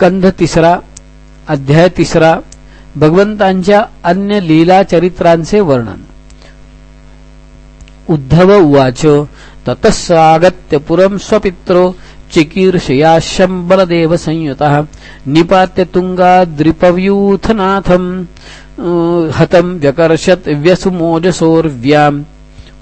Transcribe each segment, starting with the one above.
स्कंध तिसरा अध्याय तिसरा भगवंतांच्या अन्य लीला चरित्रांचे वर्णन. उद्धव उवाच ततस्सागत्य पुरं स्वपित्रो चिकीर्षया बलदेव संयुतः निपात्य तुङ्गाद्रिपव्यूथनाथम् हतं व्यकर्षत व्यसुमोजसोर्व्याम्।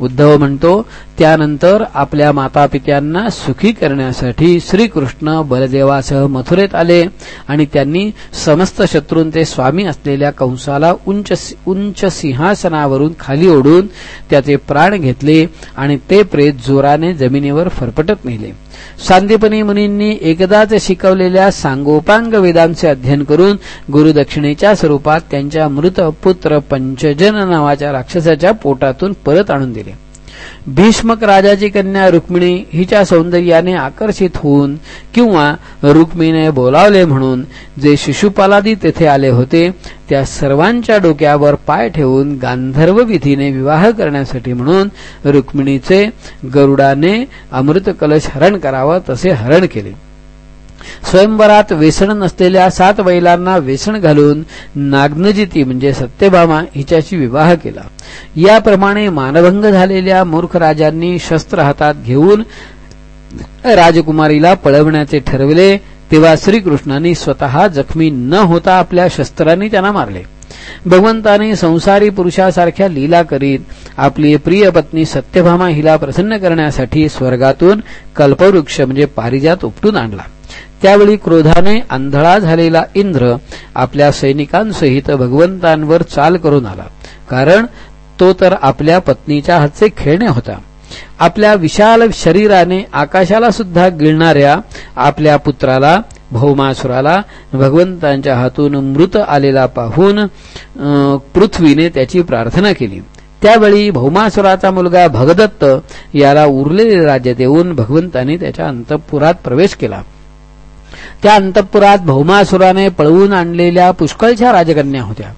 उद्धव म्हणतो त्यानंतर आपल्या मातापित्यांना सुखी करण्यासाठी श्रीकृष्ण बलदेवासह मथुरेत आले आणि त्यांनी समस्त शत्रूंचे स्वामी असलेल्या कंसाला उंच उंच सिंहासनावरून खाली ओढून त्याचे प्राण घेतले आणि ते प्रेत जोराने जमिनीवर फरफटत नेले. सांदीपनी मुनींनी एकदाच शिकवलेल्या सांगोपांग वेदांचे अध्ययन करून गुरुदक्षिणेच्या स्वरूपात त्यांच्या मृत पुत्र पंचजन नावाच्या राक्षसाच्या पोटातून परत आणून दिले. भीष्मक राजाची कन्या रुक्मिणी हिच्या सौंदर्याने आकर्षित होऊन किंवा रुक्मिणीने बोलावले म्हणून जे शिशुपालादी तेथे आले होते त्या सर्वांच्या डोक्यावर पाय ठेवून गांधर्व विधीने विवाह करण्यासाठी म्हणून रुक्मिणीचे गरुडाने अमृत कलश हरण करावं तसे हरण केले. स्वयंवरात वेसण नसलेल्या सात बैलांना वेसण घालून नागनजिती म्हणजे सत्यभामा हिच्याशी विवाह केला. याप्रमाणे मानभंग झालेल्या मूर्ख राजांनी शस्त्र हातात घेऊन राजकुमारीला पळवण्याचे ठरविले तेव्हा श्रीकृष्णांनी स्वतः जखमी न होता आपल्या शस्त्रांनी त्यांना मारले. भगवंताने संसारी पुरुषासारख्या लीला करीत आपली प्रिय पत्नी सत्यभामा हिला प्रसन्न करण्यासाठी स्वर्गातून कल्पवृक्ष म्हणजे पारिजात उपटून आणला. त्यावेळी क्रोधाने आंधळा झालेला इंद्र आपल्या सैनिकांसहित भगवंतांवर चाल करून आला. कारण तो तर आपल्या पत्नीच्या हातचे खेळणे होता. आपल्या विशाल शरीराने आकाशाला सुद्धा गिळणाऱ्या आपल्या पुत्राला भौमासुराला भगवंतांच्या हातून मृत आलेला पाहून पृथ्वीने त्याची प्रार्थना केली. त्यावेळी भौमासुराचा मुलगा भगदत्त याला उरलेले राज्य देऊन भगवंतांनी त्याच्या अंतपुरात प्रवेश केला. त्या अंतपुरात भौमासुराने पळवून आणलेल्या पुष्कळच्या राजकन्या होत्या.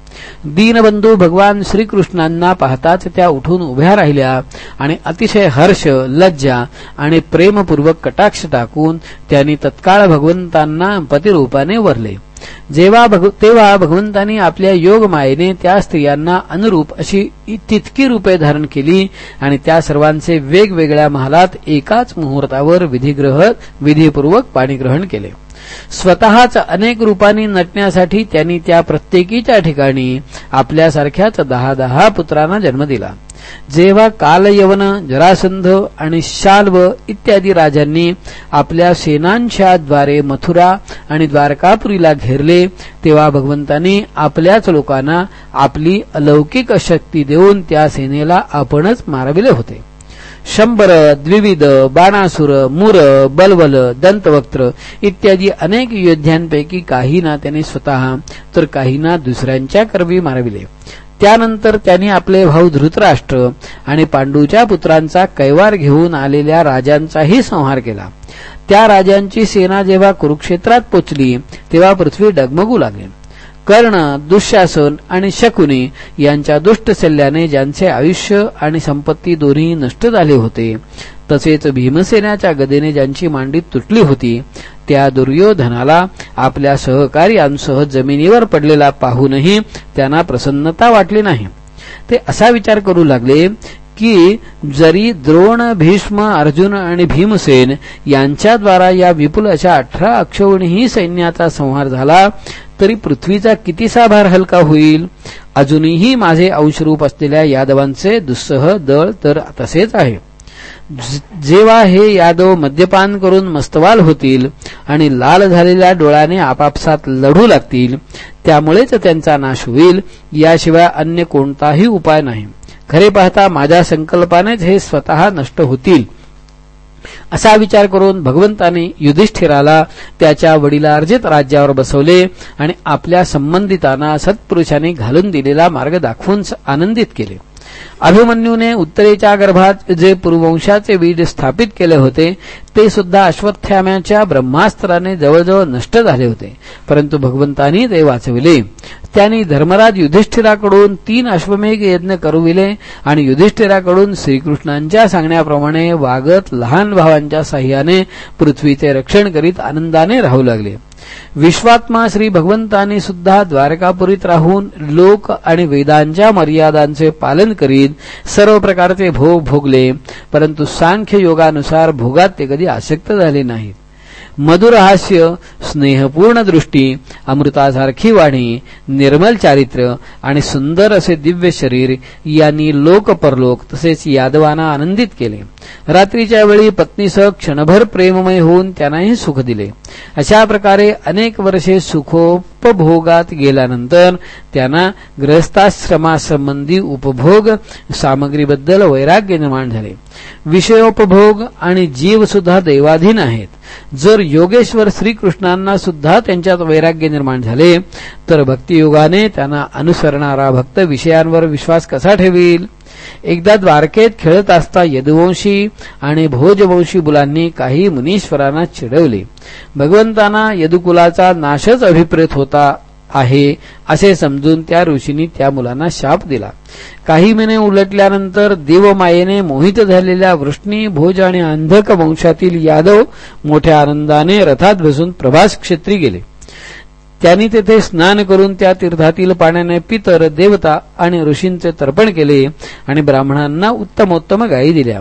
दीनबंधू भगवान श्रीकृष्णांना पाहताच त्या उठून उभ्या राहिल्या आणि अतिशय हर्ष लज्जा आणि प्रेमपूर्वक कटाक्ष टाकून त्यांनी तत्काळ भगवंतांना पतिरूपाने वरले. जेव्हा तेव्हा भगवंतांनी आपल्या योगमायेने त्या स्त्रियांना अनुरूप अशी तितकी रूपे धारण केली आणि त्या सर्वांचे वेगवेगळ्या महालात एकाच मुहूर्तावर विधिग्रह विधीपूर्वक पाणीग्रहण केले. स्वतःच अनेक रूपांनी नटण्यासाठी त्यांनी त्या प्रत्येकीच्या ठिकाणी आपल्यासारख्याच दहा दहा पुत्रांना जन्म दिला. जेव्हा कालयवन जरासंध आणि शाल्व इत्यादी राजांनी आपल्या सेनांच्या द्वारे मथुरा आणि द्वारकापुरीला घेरले तेव्हा भगवंतांनी आपल्याच लोकांना आपली अलौकिक शक्ती देऊन त्या सेनेला आपणच मारविले होते. शंभर द्विविध बाणासुर मुर बलवल दंतवक्त्र इत्यादी अनेक योद्ध्यांपैकी काहींना त्याने स्वतः तर काहींना दुसऱ्यांच्या कर्वी मारविले. त्यानंतर त्यांनी आपले भाऊ धृतराष्ट्र आणि पांडूच्या पुत्रांचा कैवार घेऊन आलेल्या राजांचाही संहार केला. त्या राजांची सेना जेव्हा कुरुक्षेत्रात पोचली तेव्हा पृथ्वी डगमगू लागली. कर्ण दुःशासन आणि शकुनी यांच्या दुष्ट सल्ल्याने ज्यांचे आयुष्य आणि संपत्ती दोन्ही नष्ट झाले होते. तसेच भीमसेनाच्या गदेने ज्यांची मांडी तुटली होती त्या दुर्योधनाला आपल्या सहकार्यांसह जमिनीवर पडलेला पाहूनही त्यांना प्रसन्नता वाटली नाही. ते असा विचार करू लागले की जरी द्रोण भीष्म अर्जुन आणि भीमसेन यांच्याद्वारा या विपुल अशा अठरा अक्षौणीही सैन्याचा संहार झाला तरी पृथ्वीचा कितीसा भार हलका होईल? अजूनही माझे अंशरूप असलेल्या यादवांचे दुस्सह दळ तर तसेच आहे. जेव्हा हे यादव मद्यपान करून मस्तवाल होतील आणि लाल झालेल्या डोळ्याने आपापसात लढू लागतील त्यामुळेच त्यांचा नाश होईल याशिवाय अन्य कोणताही उपाय नाही. खरे पाहता माझ्या संकल्पानेच हे स्वतः नष्ट होतील. असा विचार करून भगवंताने युधिष्ठिराला त्याच्या वडिलार्जित राज्यावर बसवले आणि आपल्या संबंधितांना सत्पुरुषाने घालून दिलेला मार्ग दाखवून आनंदित केले. अभिमन्यूने उत्तरेच्या गर्भात जे पूर्ववंशाचे बीज स्थापित केले होते ते सुद्धा अश्वत्थाम्याच्या ब्रह्मास्त्राने जवळजवळ नष्ट झाले होते. परंतु भगवंतांनी ते वाचविले. त्यांनी धर्मराज युधिष्ठिराकडून तीन अश्वमेघ यज्ञ करविले आणि युधिष्ठिराकडून श्रीकृष्णांच्या सांगण्याप्रमाणे वागत लहान भावांच्या साह्याने पृथ्वीचे रक्षण करीत आनंदाने राहू लागले. विश्वात्मा श्री भगवंतांनी सुद्धा द्वारकापुरीत राहून लोक आणि वेदांच्या मर्यादांचे पालन करीत सर्व प्रकारचे भोग भोगले परंतु सांख्य योगानुसार भोगात ते कधी आसक्त झाले नाहीत. मधुर हास्य स्नेहपूर्ण दृष्टी अमृतासारखी वाणी निर्मल चारित्र्य आणि सुंदर असे दिव्य शरीर यांनी लोक परलोक तसेच यादवांना आनंदित केले. रात्रीच्या वेळी पत्नीसह क्षणभर प्रेममय होऊन त्यांनाही सुख दिले. अशा प्रकारे अनेक वर्षे सुखोपभोगात गेल्यानंतर त्यांना गृहस्थाश्रमासंबंधी उपभोग सामग्रीबद्दल वैराग्य निर्माण झाले. विषयोपभोग आणि जीव सुद्धा देवाधीन आहेत. जर योगेश्वर श्रीकृष्णांना सुद्धा त्यांच्यात वैराग्य निर्माण झाले तर भक्तियोगाने त्यांना अनुसरणारा भक्त विषयांवर विश्वास कसा ठेवील? एकदा द्वारकेत खेळत असता यदुवंशी आणि भोजवंशी मुलांनी काही मुनीश्वरांना चिडवले. भगवंतांना यदुकुलाचा नाशच अभिप्रेत होता. आहे असे समजून त्या ऋषींनी त्या मुलांना शाप दिला. काही महिने उलटल्यानंतर देवमायेने मोहित झालेल्या वृष्णी भोज आणि अंधक वंशातील यादव मोठ्या आनंदाने रथात बसून प्रभास क्षेत्री गेले. त्यांनी तेथे स्नान करून त्या तीर्थातील पाण्याने पितर देवता आणि ऋषींचे तर्पण केले आणि ब्राह्मणांना उत्तमोत्तम गायी दिल्या.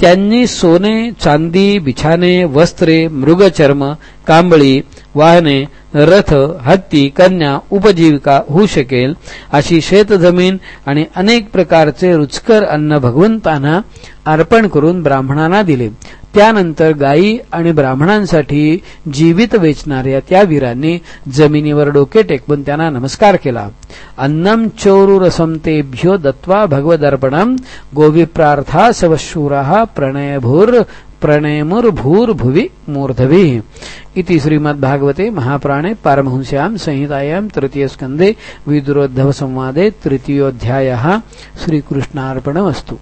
त्यांनी सोने चांदी बिछाने वस्त्रे मृगचर्म कांबळी वाहने रथ हत्ती कन्या उपजीविका होऊ शकेल अशी शेतजमीन आणि अनेक प्रकारचे रुचकर अन्न भगवंतांना अर्पण करून ब्राह्मणांना दिले. त्यानंतर गायी आणि ब्राह्मणांसाठी जीवित वेचणाऱ्या त्या वीरांनी जमिनीवर डोके टेकवून त्यांना नमस्कार केला. अन्नम चोरुरसम तेभ्यो दत्वा भगवदर्पणम गोविप्रार्था सवशूरा प्रणयभूर प्रणयमुर्भूर्भुवि मूर्धवी। इति श्रीमद्भागवते महाप्राणे पारमहंस्यां संहितायां तृतीयस्कन्धे विदुरोद्धवसंवादे तृतीयोऽध्यायः। श्रीकृष्णार्पणमस्तु।